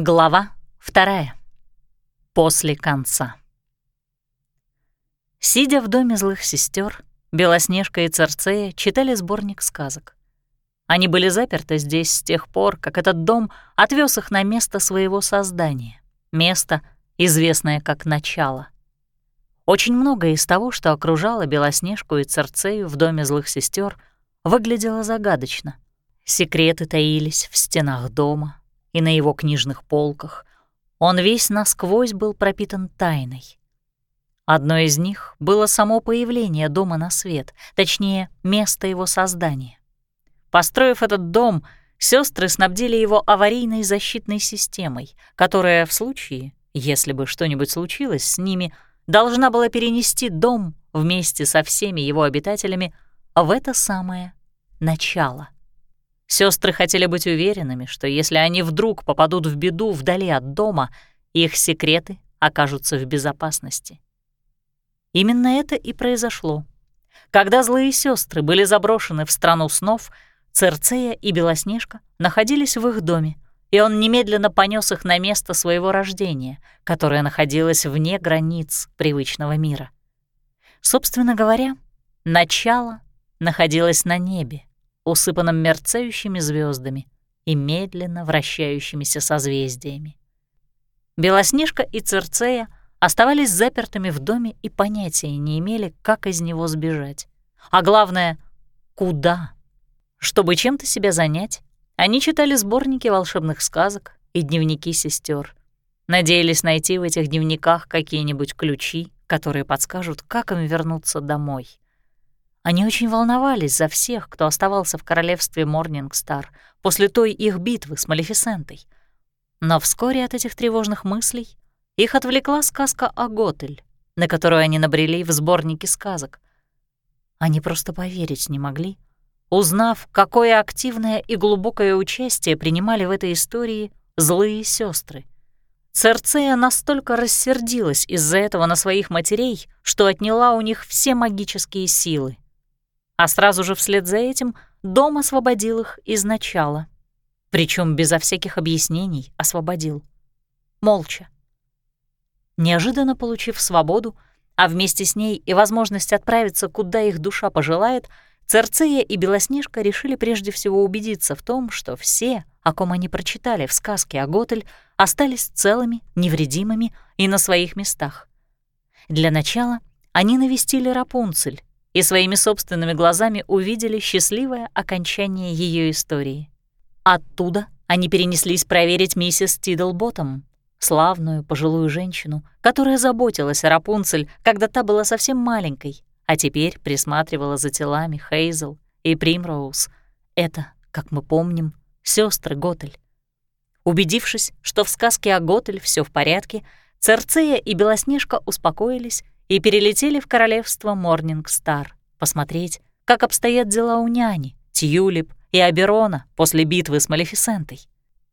Глава вторая. После конца. Сидя в доме злых сестер, Белоснежка и Церцея читали сборник сказок. Они были заперты здесь с тех пор, как этот дом отвез их на место своего создания, место, известное как начало. Очень многое из того, что окружало Белоснежку и Церцею в доме злых сестер, выглядело загадочно. Секреты таились в стенах дома, и на его книжных полках. Он весь насквозь был пропитан тайной. Одно из них было само появление дома на свет, точнее, место его создания. Построив этот дом, сестры снабдили его аварийной защитной системой, которая в случае, если бы что-нибудь случилось с ними, должна была перенести дом вместе со всеми его обитателями в это самое начало. Сестры хотели быть уверенными, что если они вдруг попадут в беду вдали от дома, их секреты окажутся в безопасности. Именно это и произошло. Когда злые сестры были заброшены в страну снов, Церцея и Белоснежка находились в их доме, и он немедленно понес их на место своего рождения, которое находилось вне границ привычного мира. Собственно говоря, начало находилось на небе, усыпанном мерцающими звездами и медленно вращающимися созвездиями. Белоснежка и Церцея оставались запертыми в доме и понятия не имели, как из него сбежать. А главное — куда. Чтобы чем-то себя занять, они читали сборники волшебных сказок и дневники сестер. Надеялись найти в этих дневниках какие-нибудь ключи, которые подскажут, как им вернуться домой. Они очень волновались за всех, кто оставался в королевстве Морнингстар после той их битвы с Малефисентой. Но вскоре от этих тревожных мыслей их отвлекла сказка о Готель, на которую они набрели в сборнике сказок. Они просто поверить не могли, узнав, какое активное и глубокое участие принимали в этой истории злые сестры. Церцея настолько рассердилась из-за этого на своих матерей, что отняла у них все магические силы а сразу же вслед за этим дом освободил их изначала. Причем безо всяких объяснений освободил. Молча. Неожиданно получив свободу, а вместе с ней и возможность отправиться, куда их душа пожелает, Церцея и Белоснежка решили прежде всего убедиться в том, что все, о ком они прочитали в сказке о Готель, остались целыми, невредимыми и на своих местах. Для начала они навестили Рапунцель, и своими собственными глазами увидели счастливое окончание ее истории. Оттуда они перенеслись проверить миссис Тидлботом, славную пожилую женщину, которая заботилась о Рапунцель, когда та была совсем маленькой, а теперь присматривала за телами Хейзел и Примроуз. Это, как мы помним, сестры Готель. Убедившись, что в сказке о Готель все в порядке, Церцея и Белоснежка успокоились и перелетели в королевство Морнингстар посмотреть, как обстоят дела у няни, Тьюлип и Аберона после битвы с Малефисентой.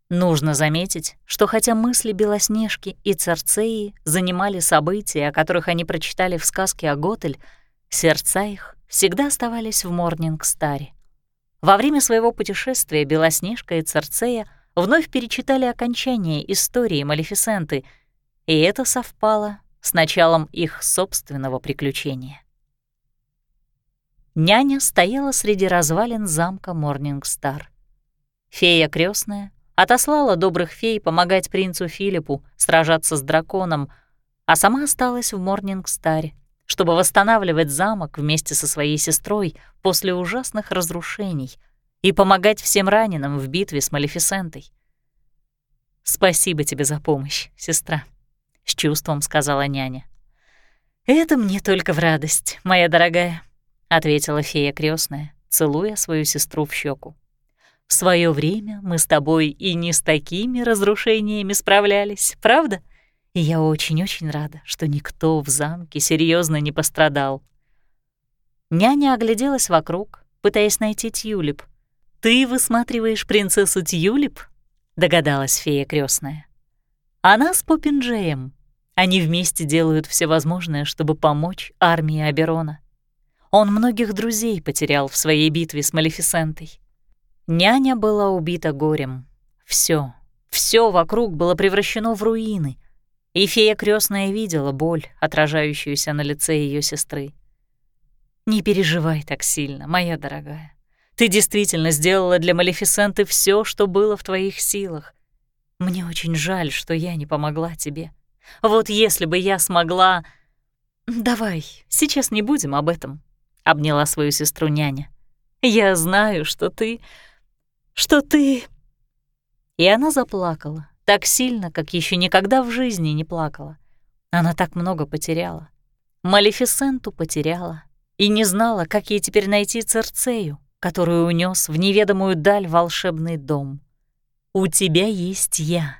Нужно заметить, что хотя мысли Белоснежки и Церцеи занимали события, о которых они прочитали в сказке о Готель, сердца их всегда оставались в Морнингстаре. Во время своего путешествия Белоснежка и Церцея вновь перечитали окончание истории Малефисенты, и это совпало с началом их собственного приключения. Няня стояла среди развалин замка Морнингстар. Фея крестная отослала добрых фей помогать принцу Филиппу сражаться с драконом, а сама осталась в Морнингстаре, чтобы восстанавливать замок вместе со своей сестрой после ужасных разрушений и помогать всем раненым в битве с Малефисентой. «Спасибо тебе за помощь, сестра», — с чувством сказала няня. «Это мне только в радость, моя дорогая», — ответила фея крестная, целуя свою сестру в щеку. «В свое время мы с тобой и не с такими разрушениями справлялись, правда? И я очень-очень рада, что никто в замке серьезно не пострадал». Няня огляделась вокруг, пытаясь найти Тюлип. «Ты высматриваешь принцессу Тюлип?» — догадалась фея крестная. Она с Поппинджеем. Они вместе делают все возможное, чтобы помочь армии Аберона. Он многих друзей потерял в своей битве с Малефисентой. Няня была убита горем. Все, Все вокруг было превращено в руины, и фея крестная видела боль, отражающуюся на лице ее сестры. «Не переживай так сильно, моя дорогая. Ты действительно сделала для Малефисенты все, что было в твоих силах. Мне очень жаль, что я не помогла тебе. Вот если бы я смогла... Давай, сейчас не будем об этом», — обняла свою сестру няня. «Я знаю, что ты... что ты...» И она заплакала, так сильно, как еще никогда в жизни не плакала. Она так много потеряла. Малефисенту потеряла и не знала, как ей теперь найти Церцею, которую унес в неведомую даль волшебный дом. «У тебя есть я,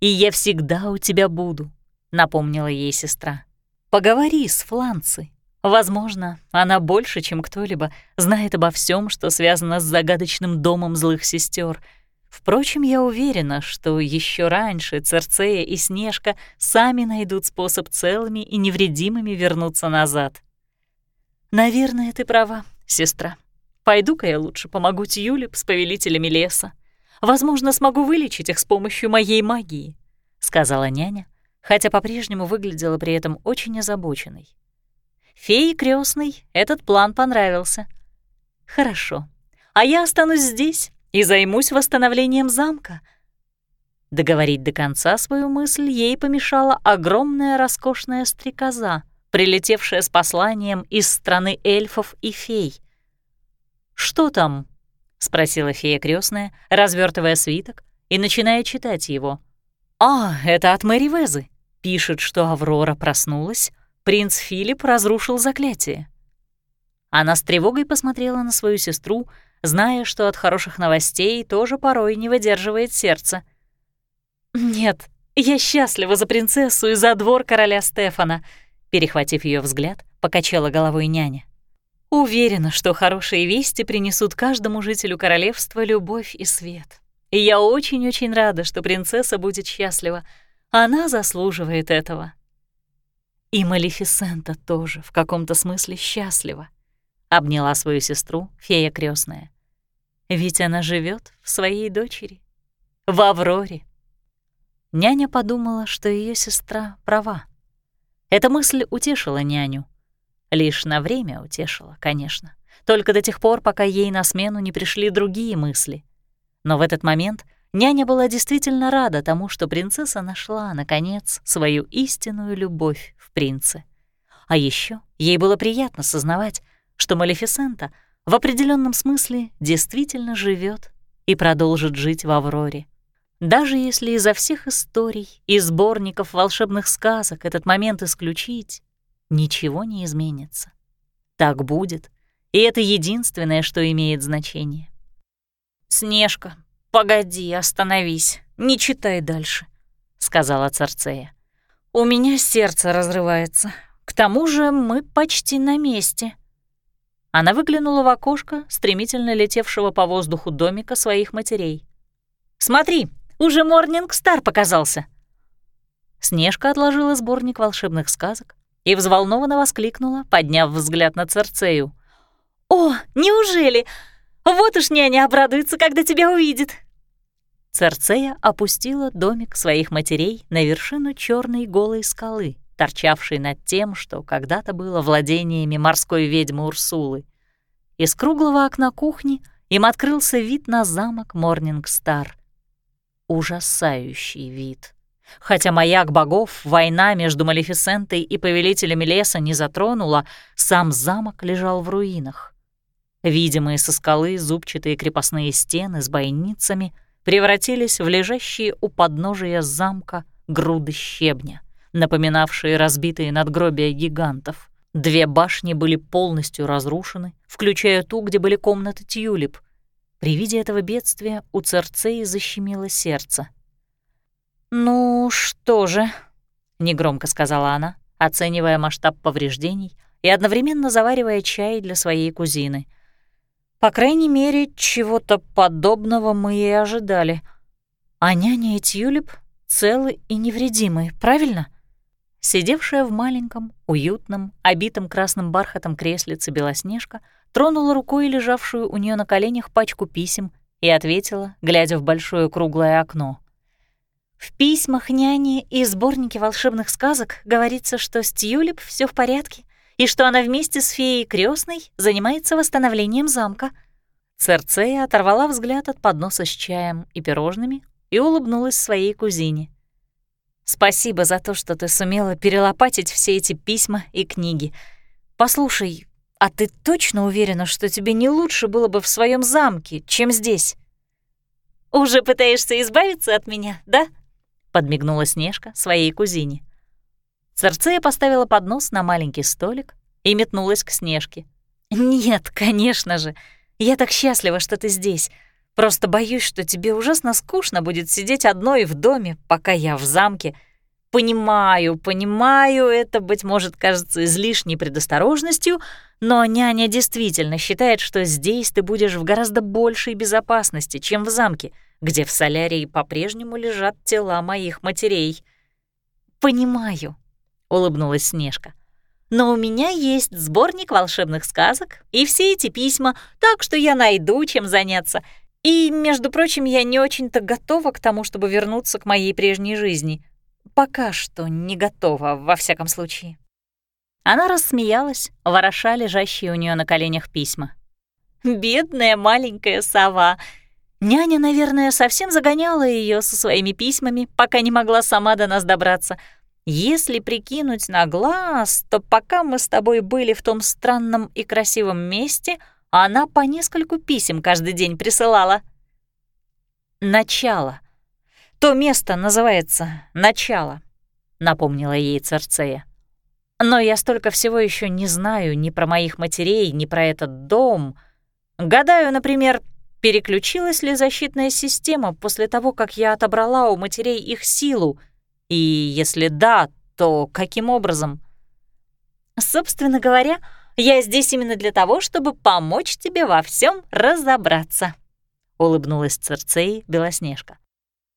и я всегда у тебя буду», — напомнила ей сестра. «Поговори с Фланцей. Возможно, она больше, чем кто-либо, знает обо всем, что связано с загадочным домом злых сестер, Впрочем, я уверена, что еще раньше Церцея и Снежка сами найдут способ целыми и невредимыми вернуться назад. Наверное, ты права, сестра. Пойду-ка я лучше помогу Тюлип с повелителями леса. Возможно, смогу вылечить их с помощью моей магии, сказала няня, хотя по-прежнему выглядела при этом очень озабоченной. Фее крестный этот план понравился. Хорошо. А я останусь здесь и займусь восстановлением замка». Договорить до конца свою мысль ей помешала огромная роскошная стрекоза, прилетевшая с посланием из страны эльфов и фей. «Что там?» — спросила фея крестная, развертывая свиток и начиная читать его. «А, это от Мэри Везы. Пишет, что Аврора проснулась, принц Филипп разрушил заклятие». Она с тревогой посмотрела на свою сестру, зная, что от хороших новостей тоже порой не выдерживает сердце. «Нет, я счастлива за принцессу и за двор короля Стефана», перехватив ее взгляд, покачала головой няня. «Уверена, что хорошие вести принесут каждому жителю королевства любовь и свет. И я очень-очень рада, что принцесса будет счастлива. Она заслуживает этого». И Малефисента тоже в каком-то смысле счастлива обняла свою сестру, фея крестная. Ведь она живет в своей дочери, в Авроре. Няня подумала, что ее сестра права. Эта мысль утешила няню. Лишь на время утешила, конечно. Только до тех пор, пока ей на смену не пришли другие мысли. Но в этот момент няня была действительно рада тому, что принцесса нашла, наконец, свою истинную любовь в принце. А еще ей было приятно сознавать, что Малефисента в определенном смысле действительно живет и продолжит жить в Авроре. Даже если изо всех историй и сборников волшебных сказок этот момент исключить, ничего не изменится. Так будет, и это единственное, что имеет значение. «Снежка, погоди, остановись, не читай дальше», — сказала Царцея. «У меня сердце разрывается. К тому же мы почти на месте». Она выглянула в окошко, стремительно летевшего по воздуху домика своих матерей. «Смотри, уже Морнинг Стар показался!» Снежка отложила сборник волшебных сказок и взволнованно воскликнула, подняв взгляд на Церцею. «О, неужели? Вот уж няня обрадуется, когда тебя увидит!» Церцея опустила домик своих матерей на вершину черной голой скалы, торчавший над тем, что когда-то было владениями морской ведьмы Урсулы. Из круглого окна кухни им открылся вид на замок Морнингстар. Ужасающий вид. Хотя маяк богов война между Малефисентой и повелителями леса не затронула, сам замок лежал в руинах. Видимые со скалы зубчатые крепостные стены с бойницами превратились в лежащие у подножия замка груды щебня — напоминавшие разбитые надгробия гигантов. Две башни были полностью разрушены, включая ту, где были комнаты Тюлип. При виде этого бедствия у Церцеи защемило сердце. «Ну что же», — негромко сказала она, оценивая масштаб повреждений и одновременно заваривая чай для своей кузины. «По крайней мере, чего-то подобного мы и ожидали. А няня и Тюлип целы и невредимы, правильно?» Сидевшая в маленьком, уютном, обитом красным бархатом креслице Белоснежка тронула рукой лежавшую у нее на коленях пачку писем и ответила, глядя в большое круглое окно. В письмах няни и сборнике волшебных сказок говорится, что с Тюлип все в порядке и что она вместе с феей крестной занимается восстановлением замка. Церцея оторвала взгляд от подноса с чаем и пирожными и улыбнулась своей кузине. «Спасибо за то, что ты сумела перелопатить все эти письма и книги. Послушай, а ты точно уверена, что тебе не лучше было бы в своем замке, чем здесь?» «Уже пытаешься избавиться от меня, да?» — подмигнула Снежка своей кузине. Церцея поставила поднос на маленький столик и метнулась к Снежке. «Нет, конечно же. Я так счастлива, что ты здесь. Просто боюсь, что тебе ужасно скучно будет сидеть одной в доме, пока я в замке. Понимаю, понимаю, это, быть может, кажется излишней предосторожностью, но няня действительно считает, что здесь ты будешь в гораздо большей безопасности, чем в замке, где в солярии по-прежнему лежат тела моих матерей. «Понимаю», — улыбнулась Снежка. «Но у меня есть сборник волшебных сказок и все эти письма, так что я найду, чем заняться. И, между прочим, я не очень-то готова к тому, чтобы вернуться к моей прежней жизни». Пока что не готова, во всяком случае. Она рассмеялась, вороша лежащие у нее на коленях письма. «Бедная маленькая сова!» Няня, наверное, совсем загоняла ее со своими письмами, пока не могла сама до нас добраться. Если прикинуть на глаз, то пока мы с тобой были в том странном и красивом месте, она по нескольку писем каждый день присылала. Начало — то место называется «Начало», — напомнила ей Церцея. «Но я столько всего еще не знаю ни про моих матерей, ни про этот дом. Гадаю, например, переключилась ли защитная система после того, как я отобрала у матерей их силу, и если да, то каким образом?» «Собственно говоря, я здесь именно для того, чтобы помочь тебе во всем разобраться», — улыбнулась Церцеи Белоснежка.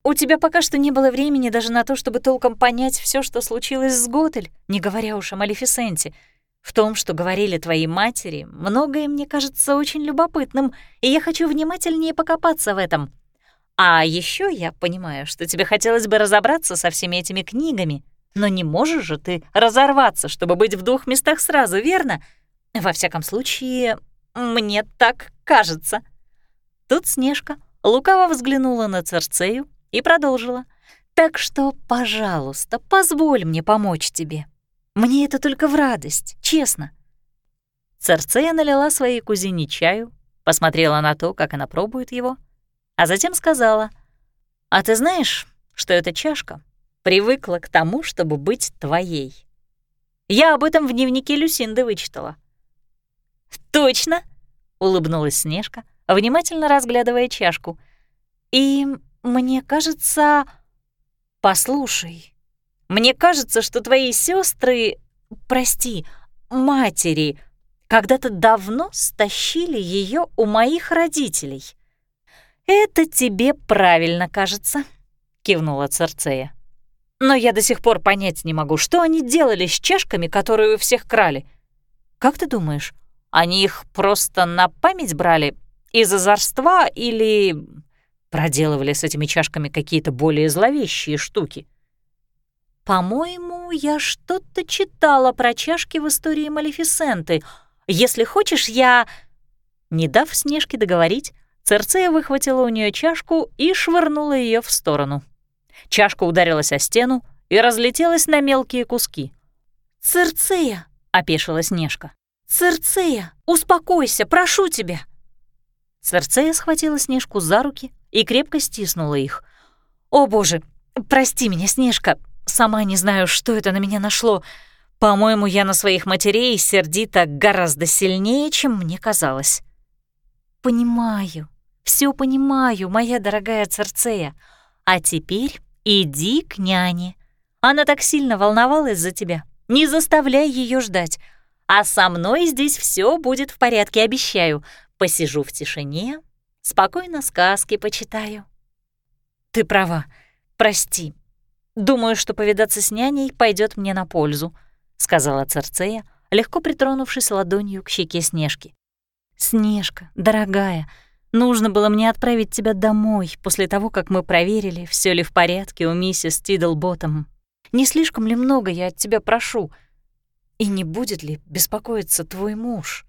У тебя пока что не было времени даже на то, чтобы толком понять все, что случилось с Готель, не говоря уж о Малефисенте. В том, что говорили твои матери, многое мне кажется очень любопытным, и я хочу внимательнее покопаться в этом. А еще я понимаю, что тебе хотелось бы разобраться со всеми этими книгами, но не можешь же ты разорваться, чтобы быть в двух местах сразу, верно? Во всяком случае, мне так кажется. Тут Снежка лукаво взглянула на Церцею, и продолжила. «Так что, пожалуйста, позволь мне помочь тебе. Мне это только в радость, честно». Церцея налила своей кузине чаю, посмотрела на то, как она пробует его, а затем сказала, «А ты знаешь, что эта чашка привыкла к тому, чтобы быть твоей? Я об этом в дневнике Люсинды вычитала». «Точно!» — улыбнулась Снежка, внимательно разглядывая чашку. «И мне кажется... Послушай, мне кажется, что твои сестры, прости, матери, когда-то давно стащили ее у моих родителей. Это тебе правильно кажется, кивнула Церцея. Но я до сих пор понять не могу, что они делали с чашками, которые у всех крали. Как ты думаешь, они их просто на память брали из озорства или проделывали с этими чашками какие-то более зловещие штуки. «По-моему, я что-то читала про чашки в истории Малефисенты. Если хочешь, я...» Не дав Снежке договорить, Церцея выхватила у нее чашку и швырнула ее в сторону. Чашка ударилась о стену и разлетелась на мелкие куски. «Церцея!» — опешила Снежка. «Церцея, успокойся, прошу тебя!» Церцея схватила Снежку за руки и крепко стиснула их. «О, боже, прости меня, Снежка, сама не знаю, что это на меня нашло. По-моему, я на своих матерей сердита гораздо сильнее, чем мне казалось». «Понимаю, все понимаю, моя дорогая Церцея. А теперь иди к няне. Она так сильно волновалась за тебя. Не заставляй ее ждать. А со мной здесь все будет в порядке, обещаю. Посижу в тишине, спокойно сказки почитаю. Ты права, прости. Думаю, что повидаться с няней пойдет мне на пользу, сказала Церцея, легко притронувшись ладонью к щеке Снежки. Снежка, дорогая, Нужно было мне отправить тебя домой после того, как мы проверили, все ли в порядке у миссис Тиддлботтом. Не слишком ли много я от тебя прошу? И не будет ли беспокоиться твой муж?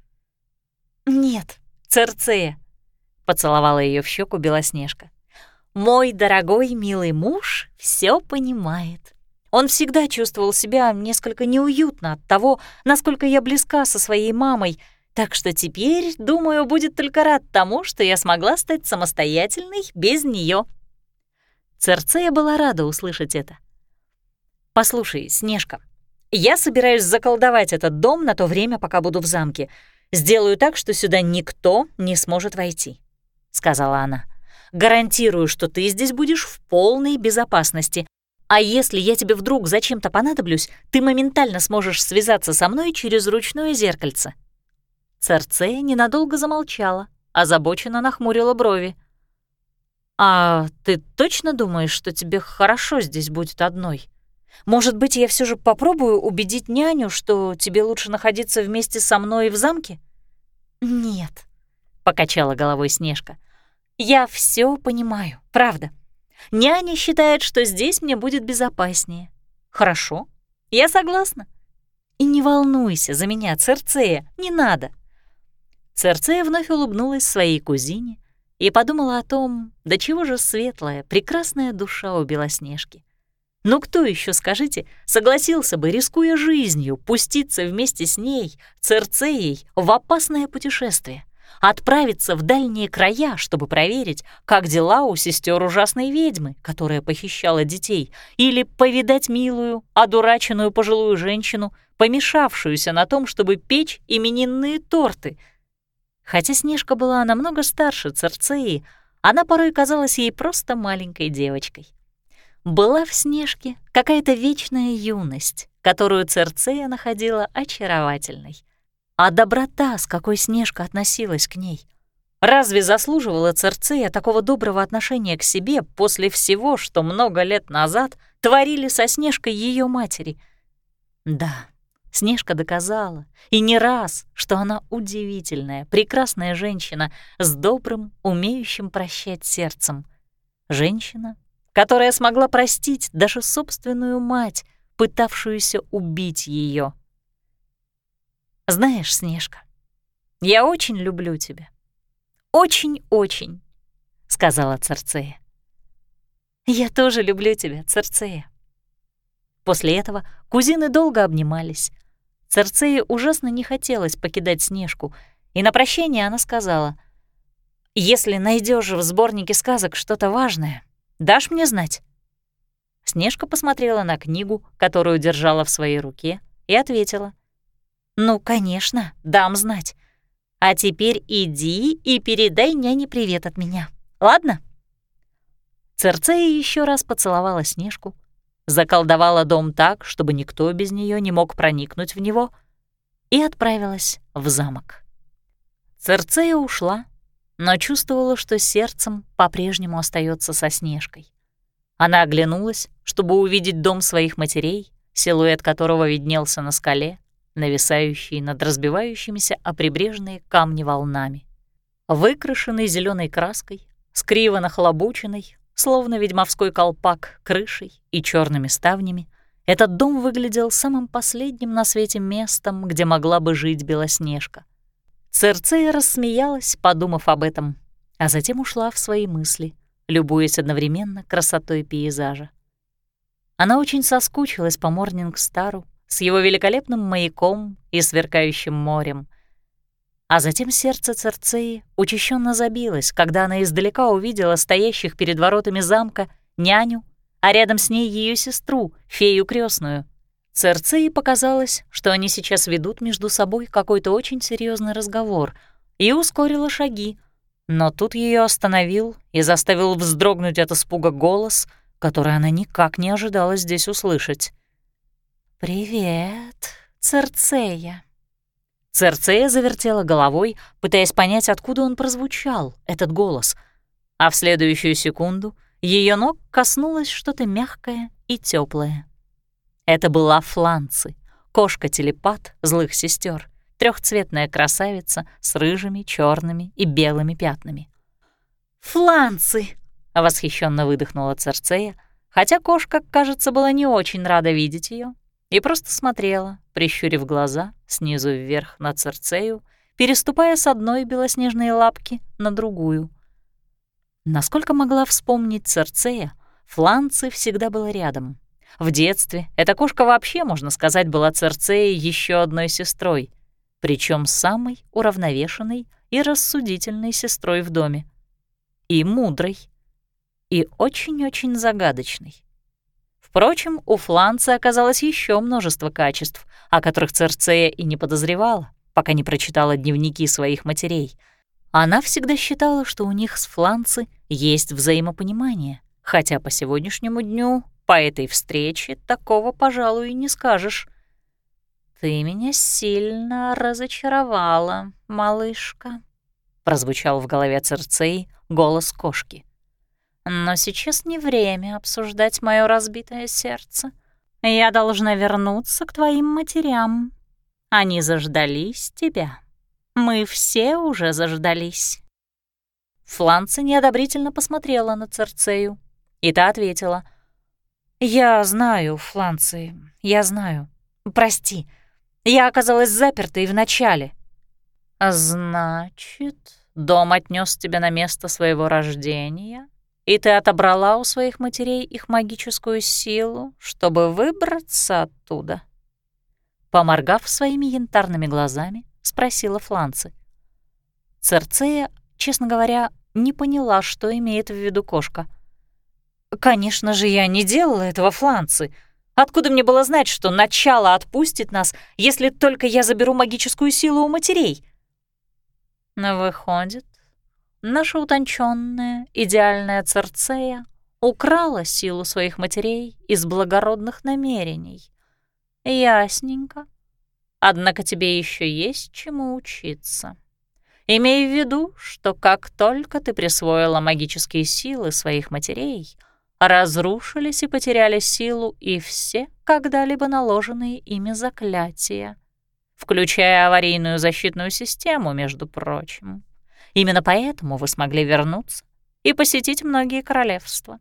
Нет, Церцея, — поцеловала ее в щеку Белоснежка. Мой дорогой милый муж все понимает. Он всегда чувствовал себя несколько неуютно от того, насколько я близка со своей мамой — так что теперь, думаю, будет только рад тому, что я смогла стать самостоятельной без нее. Церцея была рада услышать это. «Послушай, Снежка, я собираюсь заколдовать этот дом на то время, пока буду в замке. Сделаю так, что сюда никто не сможет войти», — сказала она. «Гарантирую, что ты здесь будешь в полной безопасности. А если я тебе вдруг зачем-то понадоблюсь, ты моментально сможешь связаться со мной через ручное зеркальце». Церцея ненадолго замолчала, озабоченно нахмурила брови. «А ты точно думаешь, что тебе хорошо здесь будет одной? Может быть, я все же попробую убедить няню, что тебе лучше находиться вместе со мной в замке?» «Нет», — покачала головой Снежка. «Я все понимаю, правда. Няня считает, что здесь мне будет безопаснее. Хорошо, я согласна. И не волнуйся за меня, Церцея, не надо». Церцея вновь улыбнулась своей кузине и подумала о том, до чего же светлая, прекрасная душа у Белоснежки. Но кто еще, скажите, согласился бы, рискуя жизнью, пуститься вместе с ней, Церцеей, в опасное путешествие, отправиться в дальние края, чтобы проверить, как дела у сестер ужасной ведьмы, которая похищала детей, или повидать милую, одураченную пожилую женщину, помешавшуюся на том, чтобы печь именинные торты — Хотя Снежка была намного старше Церцеи, она порой казалась ей просто маленькой девочкой. Была в Снежке какая-то вечная юность, которую Церцея находила очаровательной. А доброта, с какой Снежка относилась к ней, разве заслуживала Церцея такого доброго отношения к себе после всего, что много лет назад творили со Снежкой ее матери? Да, Снежка доказала, и не раз, что она удивительная, прекрасная женщина с добрым, умеющим прощать сердцем. Женщина, которая смогла простить даже собственную мать, пытавшуюся убить ее. «Знаешь, Снежка, я очень люблю тебя. Очень-очень», — сказала Церцея. «Я тоже люблю тебя, Церцея». После этого кузины долго обнимались, Церцеи ужасно не хотелось покидать Снежку, и на прощение она сказала, «Если найдешь в сборнике сказок что-то важное, дашь мне знать?» Снежка посмотрела на книгу, которую держала в своей руке, и ответила, «Ну, конечно, дам знать. А теперь иди и передай няне привет от меня, ладно?» Церцея еще раз поцеловала Снежку, заколдовала дом так, чтобы никто без нее не мог проникнуть в него, и отправилась в замок. Церцея ушла, но чувствовала, что сердцем по-прежнему остается со Снежкой. Она оглянулась, чтобы увидеть дом своих матерей, силуэт которого виднелся на скале, нависающий над разбивающимися о прибрежные камни волнами. Выкрашенный зеленой краской, с криво нахлобученной, Словно ведьмовской колпак крышей и черными ставнями, этот дом выглядел самым последним на свете местом, где могла бы жить Белоснежка. Церцея рассмеялась, подумав об этом, а затем ушла в свои мысли, любуясь одновременно красотой пейзажа. Она очень соскучилась по Морнингстару с его великолепным маяком и сверкающим морем, а затем сердце Церцеи учащенно забилось, когда она издалека увидела стоящих перед воротами замка няню, а рядом с ней ее сестру, фею крестную. Церцеи показалось, что они сейчас ведут между собой какой-то очень серьезный разговор, и ускорила шаги. Но тут ее остановил и заставил вздрогнуть от испуга голос, который она никак не ожидала здесь услышать. «Привет, Церцея», Церцея завертела головой, пытаясь понять, откуда он прозвучал, этот голос. А в следующую секунду ее ног коснулось что-то мягкое и теплое. Это была Фланцы, кошка-телепат злых сестер, трехцветная красавица с рыжими, черными и белыми пятнами. «Фланцы!» — восхищенно выдохнула Церцея, хотя кошка, кажется, была не очень рада видеть ее и просто смотрела, прищурив глаза снизу вверх на Церцею, переступая с одной белоснежной лапки на другую. Насколько могла вспомнить Церцея, Фланцы всегда была рядом. В детстве эта кошка вообще, можно сказать, была Церцеей еще одной сестрой, причем самой уравновешенной и рассудительной сестрой в доме. И мудрой, и очень-очень загадочной. Впрочем, у Фланца оказалось еще множество качеств, о которых Церцея и не подозревала, пока не прочитала дневники своих матерей. Она всегда считала, что у них с Фланцы есть взаимопонимание, хотя по сегодняшнему дню, по этой встрече, такого, пожалуй, и не скажешь. «Ты меня сильно разочаровала, малышка», — прозвучал в голове Церцеи голос кошки. «Но сейчас не время обсуждать мое разбитое сердце. Я должна вернуться к твоим матерям. Они заждались тебя. Мы все уже заждались». Фланца неодобрительно посмотрела на Церцею, и та ответила. «Я знаю, Фланцы, я знаю. Прости, я оказалась запертой вначале». «Значит, дом отнес тебя на место своего рождения, и ты отобрала у своих матерей их магическую силу, чтобы выбраться оттуда?» Поморгав своими янтарными глазами, спросила Фланцы. Церцея, честно говоря, не поняла, что имеет в виду кошка. «Конечно же, я не делала этого, Фланцы. Откуда мне было знать, что начало отпустит нас, если только я заберу магическую силу у матерей?» Но выходит, наша утонченная, идеальная Церцея украла силу своих матерей из благородных намерений. Ясненько. Однако тебе еще есть чему учиться. Имей в виду, что как только ты присвоила магические силы своих матерей, разрушились и потеряли силу и все когда-либо наложенные ими заклятия, включая аварийную защитную систему, между прочим. Именно поэтому вы смогли вернуться и посетить многие королевства.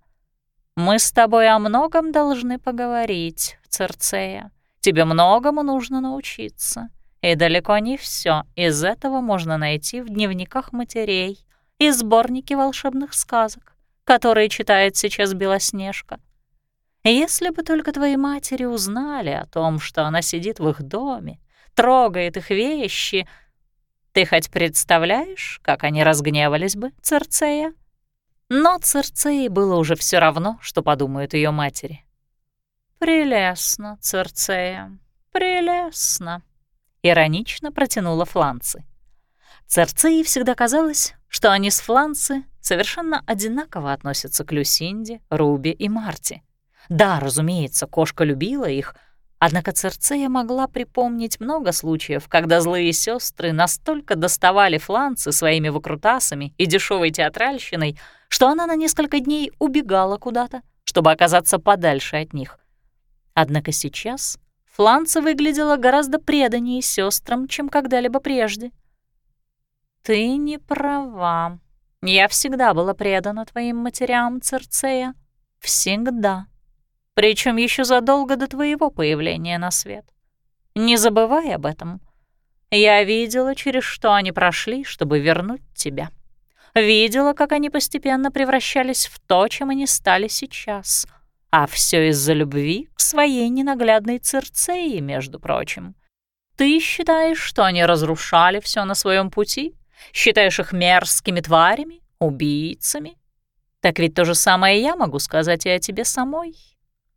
Мы с тобой о многом должны поговорить, Церцея. Тебе многому нужно научиться, и далеко не все из этого можно найти в дневниках матерей и сборнике волшебных сказок которые читает сейчас Белоснежка. Если бы только твои матери узнали о том, что она сидит в их доме, трогает их вещи, ты хоть представляешь, как они разгневались бы, Церцея? Но Церцеи было уже все равно, что подумают ее матери. «Прелестно, Церцея, прелестно», — иронично протянула Фланцы. Церцеи всегда казалось, что они с Фланцы совершенно одинаково относятся к Люсинде, Руби и Марти. Да, разумеется, кошка любила их, однако Церцея могла припомнить много случаев, когда злые сестры настолько доставали Фланцы своими выкрутасами и дешевой театральщиной, что она на несколько дней убегала куда-то, чтобы оказаться подальше от них. Однако сейчас Фланца выглядела гораздо преданнее сестрам, чем когда-либо прежде — «Ты не права. Я всегда была предана твоим матерям, Церцея. Всегда. Причем еще задолго до твоего появления на свет. Не забывай об этом. Я видела, через что они прошли, чтобы вернуть тебя. Видела, как они постепенно превращались в то, чем они стали сейчас. А все из-за любви к своей ненаглядной Церцеи, между прочим. Ты считаешь, что они разрушали все на своем пути? Считаешь их мерзкими тварями, убийцами? Так ведь то же самое я могу сказать и о тебе самой.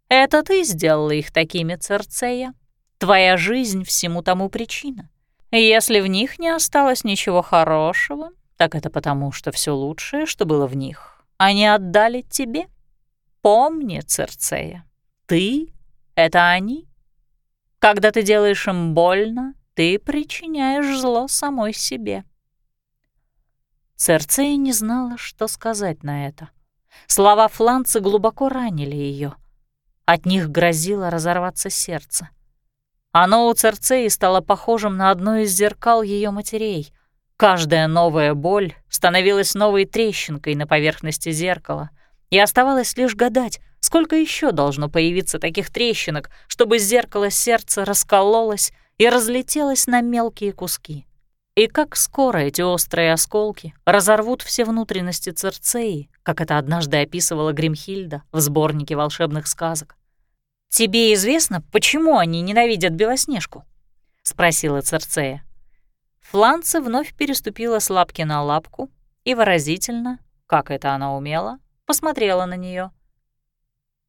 Это ты сделала их такими, Церцея. Твоя жизнь всему тому причина. Если в них не осталось ничего хорошего, так это потому, что все лучшее, что было в них, они отдали тебе. Помни, Церцея, ты — это они. Когда ты делаешь им больно, ты причиняешь зло самой себе. Церцея не знала, что сказать на это. Слова Фланцы глубоко ранили ее. От них грозило разорваться сердце. Оно у Церцеи стало похожим на одно из зеркал ее матерей, Каждая новая боль становилась новой трещинкой на поверхности зеркала, и оставалось лишь гадать, сколько еще должно появиться таких трещинок, чтобы зеркало сердца раскололось и разлетелось на мелкие куски. И как скоро эти острые осколки разорвут все внутренности Церцеи, как это однажды описывала Гримхильда в сборнике волшебных сказок. «Тебе известно, почему они ненавидят Белоснежку?» — спросила Церцея. Фланца вновь переступила с лапки на лапку и выразительно, как это она умела, посмотрела на нее.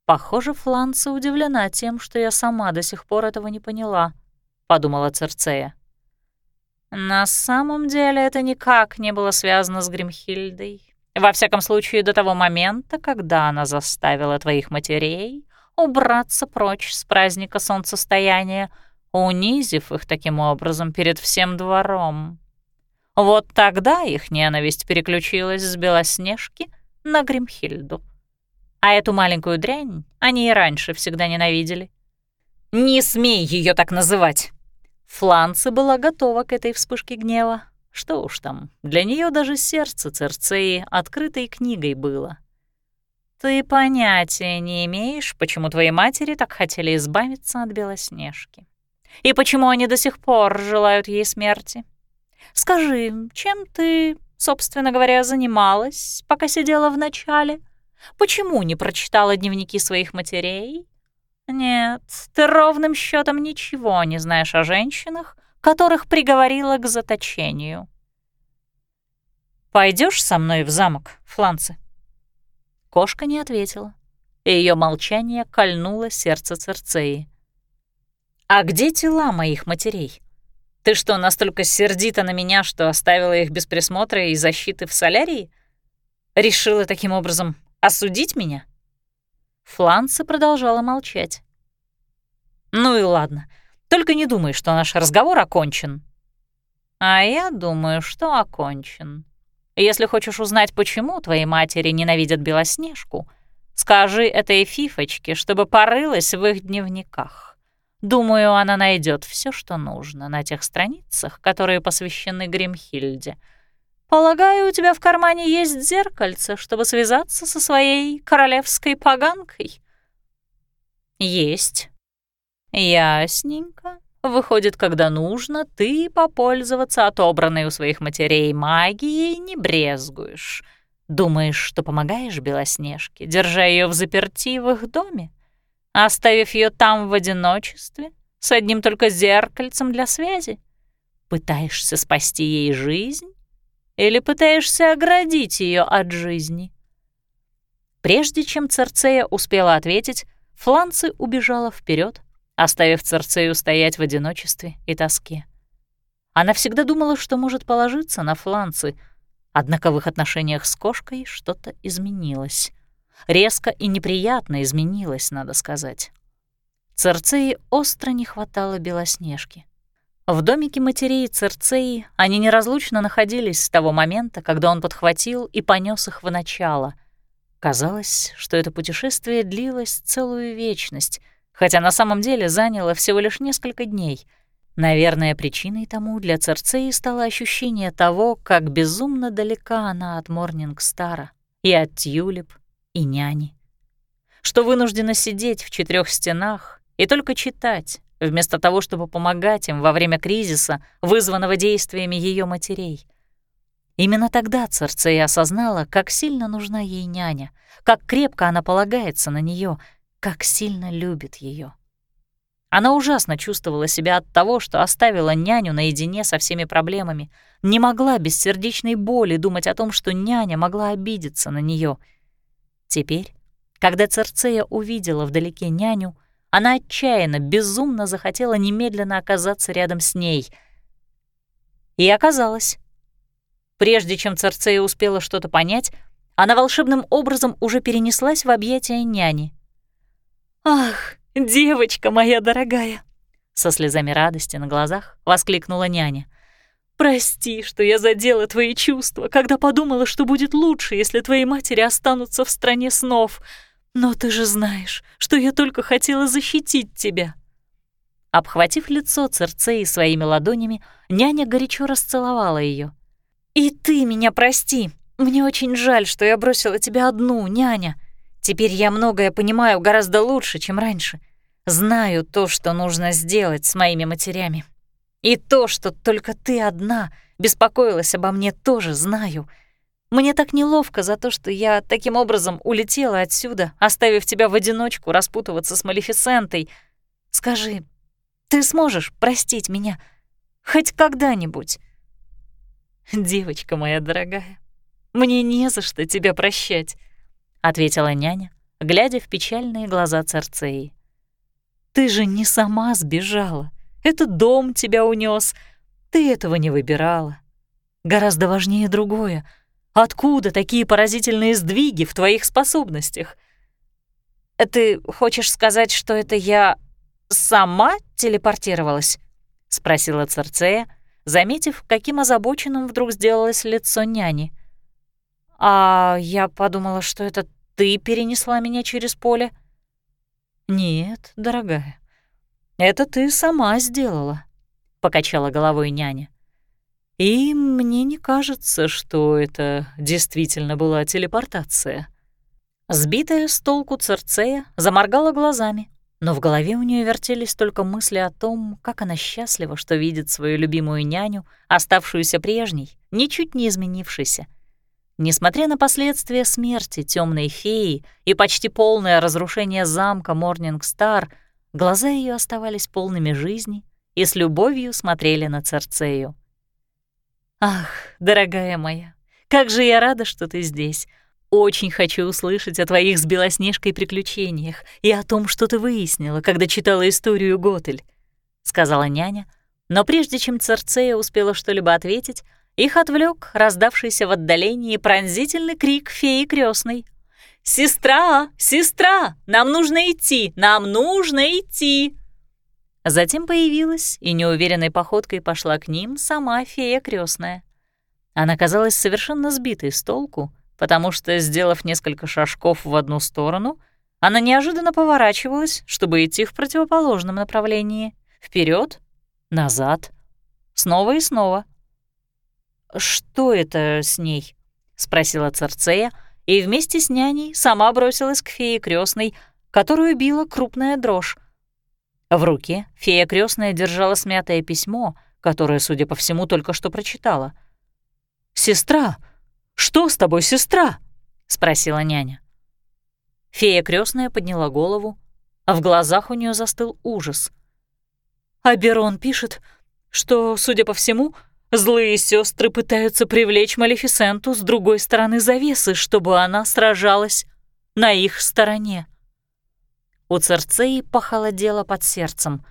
«Похоже, Фланца удивлена тем, что я сама до сих пор этого не поняла», — подумала Церцея. «На самом деле это никак не было связано с Гримхильдой. Во всяком случае, до того момента, когда она заставила твоих матерей убраться прочь с праздника солнцестояния, унизив их таким образом перед всем двором. Вот тогда их ненависть переключилась с Белоснежки на Гримхильду. А эту маленькую дрянь они и раньше всегда ненавидели. «Не смей ее так называть!» Фланцы была готова к этой вспышке гнева. Что уж там, для нее даже сердце Церцеи открытой книгой было. «Ты понятия не имеешь, почему твои матери так хотели избавиться от Белоснежки. И почему они до сих пор желают ей смерти? Скажи, чем ты, собственно говоря, занималась, пока сидела в начале? Почему не прочитала дневники своих матерей? Нет, ты ровным счетом ничего не знаешь о женщинах, которых приговорила к заточению. Пойдешь со мной в замок, Фланцы? Кошка не ответила, и ее молчание кольнуло сердце Церцеи. «А где тела моих матерей? Ты что, настолько сердита на меня, что оставила их без присмотра и защиты в солярии? Решила таким образом осудить меня?» Фланца продолжала молчать. «Ну и ладно, только не думай, что наш разговор окончен». «А я думаю, что окончен. Если хочешь узнать, почему твои матери ненавидят Белоснежку, скажи этой фифочке, чтобы порылась в их дневниках. Думаю, она найдет все, что нужно на тех страницах, которые посвящены Гримхильде. Полагаю, у тебя в кармане есть зеркальце, чтобы связаться со своей королевской поганкой? Есть. Ясненько. Выходит, когда нужно, ты попользоваться отобранной у своих матерей магией не брезгуешь. Думаешь, что помогаешь Белоснежке, держа ее в заперти в их доме? оставив ее там в одиночестве, с одним только зеркальцем для связи? Пытаешься спасти ей жизнь или пытаешься оградить ее от жизни? Прежде чем Церцея успела ответить, Фланцы убежала вперед, оставив Церцею стоять в одиночестве и тоске. Она всегда думала, что может положиться на Фланцы, однако в их отношениях с кошкой что-то изменилось. Резко и неприятно изменилась, надо сказать. Церцеи остро не хватало Белоснежки. В домике матерей Церцеи они неразлучно находились с того момента, когда он подхватил и понес их в начало. Казалось, что это путешествие длилось целую вечность, хотя на самом деле заняло всего лишь несколько дней. Наверное, причиной тому для Церцеи стало ощущение того, как безумно далека она от Морнингстара и от Тюлип, и няни. Что вынуждена сидеть в четырех стенах и только читать, вместо того, чтобы помогать им во время кризиса, вызванного действиями ее матерей. Именно тогда Церцея осознала, как сильно нужна ей няня, как крепко она полагается на нее, как сильно любит ее. Она ужасно чувствовала себя от того, что оставила няню наедине со всеми проблемами, не могла без сердечной боли думать о том, что няня могла обидеться на нее — Теперь, когда Церцея увидела вдалеке няню, она отчаянно, безумно захотела немедленно оказаться рядом с ней. И оказалось. Прежде чем Церцея успела что-то понять, она волшебным образом уже перенеслась в объятия няни. «Ах, девочка моя дорогая!» Со слезами радости на глазах воскликнула няня — Прости, что я задела твои чувства, когда подумала, что будет лучше, если твои матери останутся в стране снов. Но ты же знаешь, что я только хотела защитить тебя». Обхватив лицо Церцеи своими ладонями, няня горячо расцеловала ее. «И ты меня прости. Мне очень жаль, что я бросила тебя одну, няня. Теперь я многое понимаю гораздо лучше, чем раньше. Знаю то, что нужно сделать с моими матерями. И то, что только ты одна беспокоилась обо мне, тоже знаю. Мне так неловко за то, что я таким образом улетела отсюда, оставив тебя в одиночку распутываться с Малефисентой. Скажи, ты сможешь простить меня хоть когда-нибудь? Девочка моя дорогая, мне не за что тебя прощать, ответила няня, глядя в печальные глаза Церцеи. Ты же не сама сбежала. Этот дом тебя унес. Ты этого не выбирала. Гораздо важнее другое. Откуда такие поразительные сдвиги в твоих способностях? Ты хочешь сказать, что это я сама телепортировалась? спросила Церцея, заметив, каким озабоченным вдруг сделалось лицо няни. А я подумала, что это ты перенесла меня через поле. Нет, дорогая, это ты сама сделала, покачала головой няня. И мне не кажется, что это действительно была телепортация. Сбитая с толку Церцея заморгала глазами, но в голове у нее вертелись только мысли о том, как она счастлива, что видит свою любимую няню, оставшуюся прежней, ничуть не изменившейся. Несмотря на последствия смерти темной феи и почти полное разрушение замка Морнинг-Стар, глаза ее оставались полными жизни и с любовью смотрели на Церцею. «Ах, дорогая моя, как же я рада, что ты здесь. Очень хочу услышать о твоих с Белоснежкой приключениях и о том, что ты выяснила, когда читала историю Готель», — сказала няня, но прежде чем Церцея успела что-либо ответить, их отвлек раздавшийся в отдалении пронзительный крик феи крестной. «Сестра! Сестра! Нам нужно идти! Нам нужно идти!» Затем появилась и неуверенной походкой пошла к ним сама фея крестная. Она казалась совершенно сбитой с толку, потому что, сделав несколько шажков в одну сторону, она неожиданно поворачивалась, чтобы идти в противоположном направлении. вперед, назад, снова и снова. «Что это с ней?» — спросила Церцея, и вместе с няней сама бросилась к фее крестной, которую била крупная дрожь. В руке фея крестная держала смятое письмо, которое, судя по всему, только что прочитала. «Сестра! Что с тобой, сестра?» — спросила няня. Фея крестная подняла голову, а в глазах у нее застыл ужас. Аберон пишет, что, судя по всему, злые сестры пытаются привлечь Малефисенту с другой стороны завесы, чтобы она сражалась на их стороне. У Церцеи похолодело под сердцем.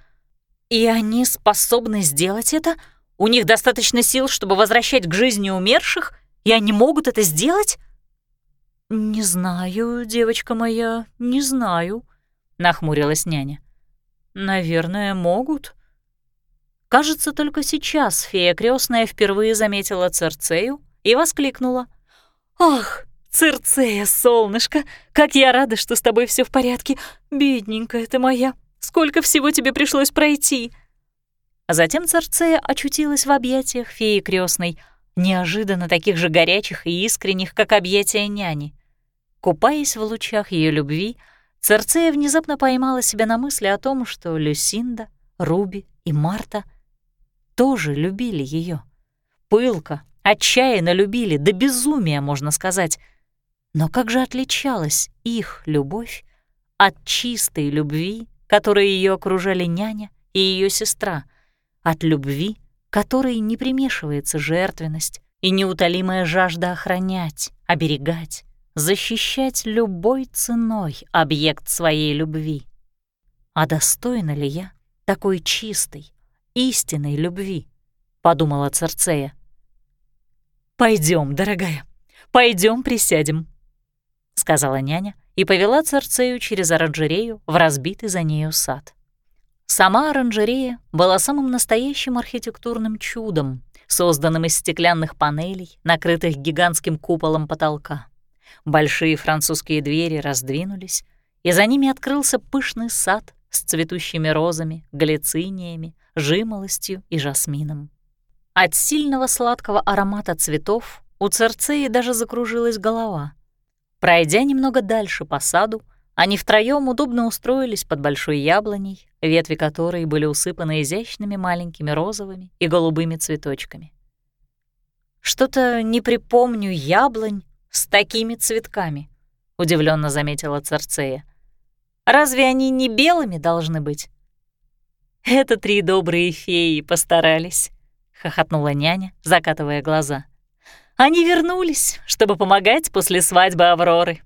«И они способны сделать это? У них достаточно сил, чтобы возвращать к жизни умерших, и они могут это сделать?» «Не знаю, девочка моя, не знаю», — нахмурилась няня. «Наверное, могут». Кажется, только сейчас фея крестная впервые заметила Церцею и воскликнула. «Ах, «Цирцея, солнышко, как я рада, что с тобой все в порядке. Бедненькая ты моя, сколько всего тебе пришлось пройти!» А затем Цирцея очутилась в объятиях феи крестной, неожиданно таких же горячих и искренних, как объятия няни. Купаясь в лучах ее любви, Церцея внезапно поймала себя на мысли о том, что Люсинда, Руби и Марта тоже любили ее. Пылко, отчаянно любили, до безумия, можно сказать — но как же отличалась их любовь от чистой любви, которой ее окружали няня и ее сестра, от любви, которой не примешивается жертвенность и неутолимая жажда охранять, оберегать, защищать любой ценой объект своей любви. А достойна ли я такой чистой, истинной любви? подумала Церцея. Пойдем, дорогая, пойдем присядем, — сказала няня и повела Церцею через оранжерею в разбитый за нею сад. Сама оранжерея была самым настоящим архитектурным чудом, созданным из стеклянных панелей, накрытых гигантским куполом потолка. Большие французские двери раздвинулись, и за ними открылся пышный сад с цветущими розами, галициниями, жимолостью и жасмином. От сильного сладкого аромата цветов у Церцеи даже закружилась голова. Пройдя немного дальше по саду, они втроём удобно устроились под большой яблоней, ветви которой были усыпаны изящными маленькими розовыми и голубыми цветочками. «Что-то не припомню яблонь с такими цветками», — удивленно заметила Церцея. «Разве они не белыми должны быть?» «Это три добрые феи постарались», — хохотнула няня, закатывая глаза. «Они вернулись, чтобы помогать после свадьбы Авроры».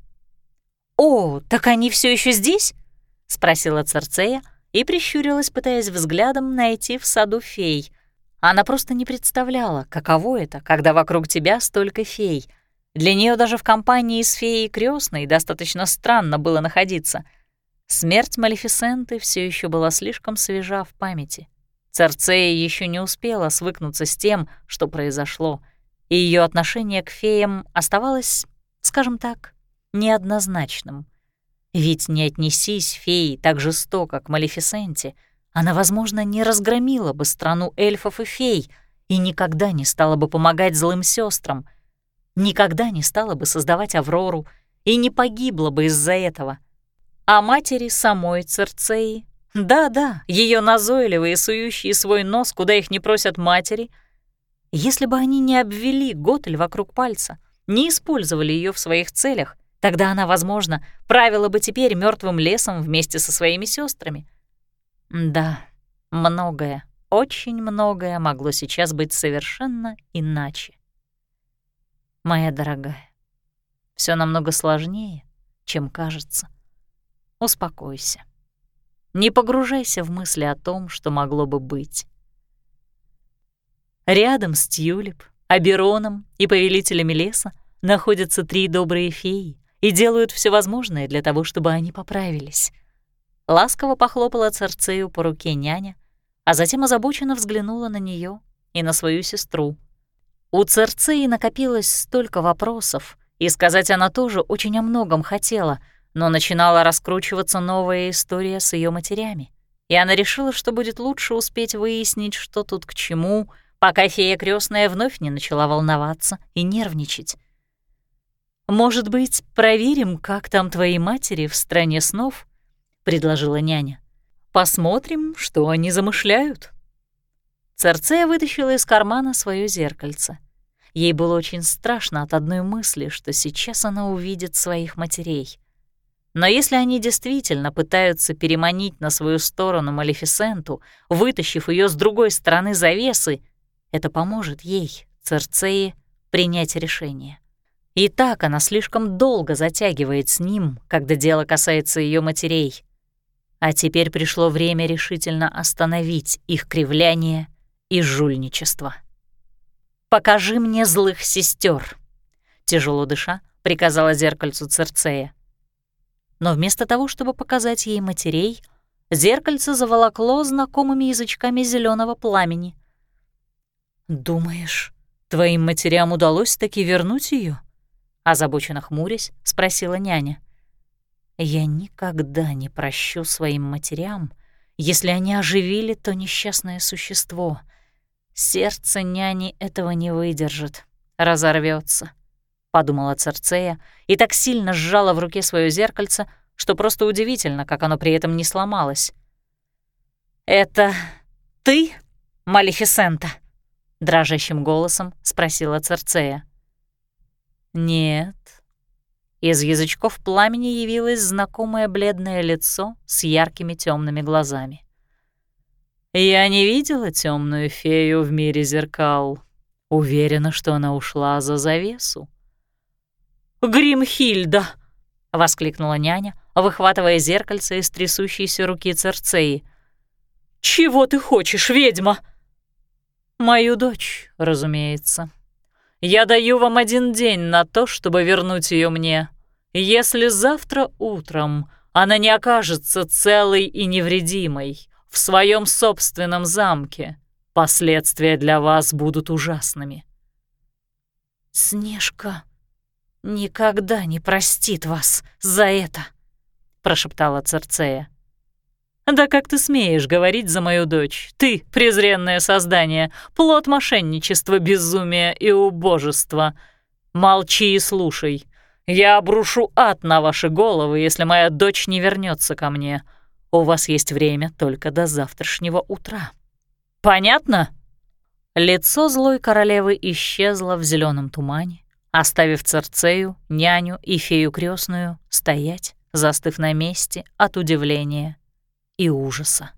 «О, так они все еще здесь?» — спросила Церцея и прищурилась, пытаясь взглядом найти в саду фей. Она просто не представляла, каково это, когда вокруг тебя столько фей. Для нее даже в компании с феей крестной достаточно странно было находиться — Смерть Малефисенты все еще была слишком свежа в памяти. Церцея еще не успела свыкнуться с тем, что произошло, и ее отношение к феям оставалось, скажем так, неоднозначным. Ведь не отнесись феи так жестоко к Малефисенте, она, возможно, не разгромила бы страну эльфов и фей и никогда не стала бы помогать злым сестрам, никогда не стала бы создавать Аврору и не погибла бы из-за этого — а матери самой Церцеи. Да-да, ее назойливые, сующие свой нос, куда их не просят матери. Если бы они не обвели Готель вокруг пальца, не использовали ее в своих целях, тогда она, возможно, правила бы теперь мертвым лесом вместе со своими сестрами. Да, многое, очень многое могло сейчас быть совершенно иначе. Моя дорогая, все намного сложнее, чем кажется. Успокойся. Не погружайся в мысли о том, что могло бы быть. Рядом с Тюлип, Абероном и повелителями леса находятся три добрые феи и делают все возможное для того, чтобы они поправились. Ласково похлопала Церцею по руке няня, а затем озабоченно взглянула на нее и на свою сестру. У Церцеи накопилось столько вопросов, и сказать она тоже очень о многом хотела — но начинала раскручиваться новая история с ее матерями, и она решила, что будет лучше успеть выяснить, что тут к чему, пока фея крестная вновь не начала волноваться и нервничать. «Может быть, проверим, как там твои матери в стране снов?» — предложила няня. «Посмотрим, что они замышляют». Церцея вытащила из кармана свое зеркальце. Ей было очень страшно от одной мысли, что сейчас она увидит своих матерей — но если они действительно пытаются переманить на свою сторону Малефисенту, вытащив ее с другой стороны завесы, это поможет ей, Церцеи, принять решение. И так она слишком долго затягивает с ним, когда дело касается ее матерей. А теперь пришло время решительно остановить их кривляние и жульничество. «Покажи мне злых сестер, тяжело дыша, приказала зеркальцу Церцея но вместо того, чтобы показать ей матерей, зеркальце заволокло знакомыми язычками зеленого пламени. «Думаешь, твоим матерям удалось таки вернуть ее? озабоченно хмурясь, спросила няня. «Я никогда не прощу своим матерям, если они оживили то несчастное существо. Сердце няни этого не выдержит, разорвется. — подумала Церцея и так сильно сжала в руке свое зеркальце, что просто удивительно, как оно при этом не сломалось. «Это ты, Малефисента?» — дрожащим голосом спросила Церцея. «Нет». Из язычков пламени явилось знакомое бледное лицо с яркими темными глазами. «Я не видела темную фею в мире зеркал. Уверена, что она ушла за завесу. «Гримхильда!» — воскликнула няня, выхватывая зеркальце из трясущейся руки Церцеи. «Чего ты хочешь, ведьма?» «Мою дочь, разумеется. Я даю вам один день на то, чтобы вернуть ее мне. Если завтра утром она не окажется целой и невредимой в своем собственном замке, последствия для вас будут ужасными». «Снежка», никогда не простит вас за это», — прошептала Церцея. Да как ты смеешь говорить за мою дочь? Ты, презренное создание, плод мошенничества, безумия и убожества. Молчи и слушай. Я обрушу ад на ваши головы, если моя дочь не вернется ко мне. У вас есть время только до завтрашнего утра. Понятно?» Лицо злой королевы исчезло в зеленом тумане, оставив Церцею, няню и фею крестную стоять, застыв на месте от удивления и ужаса.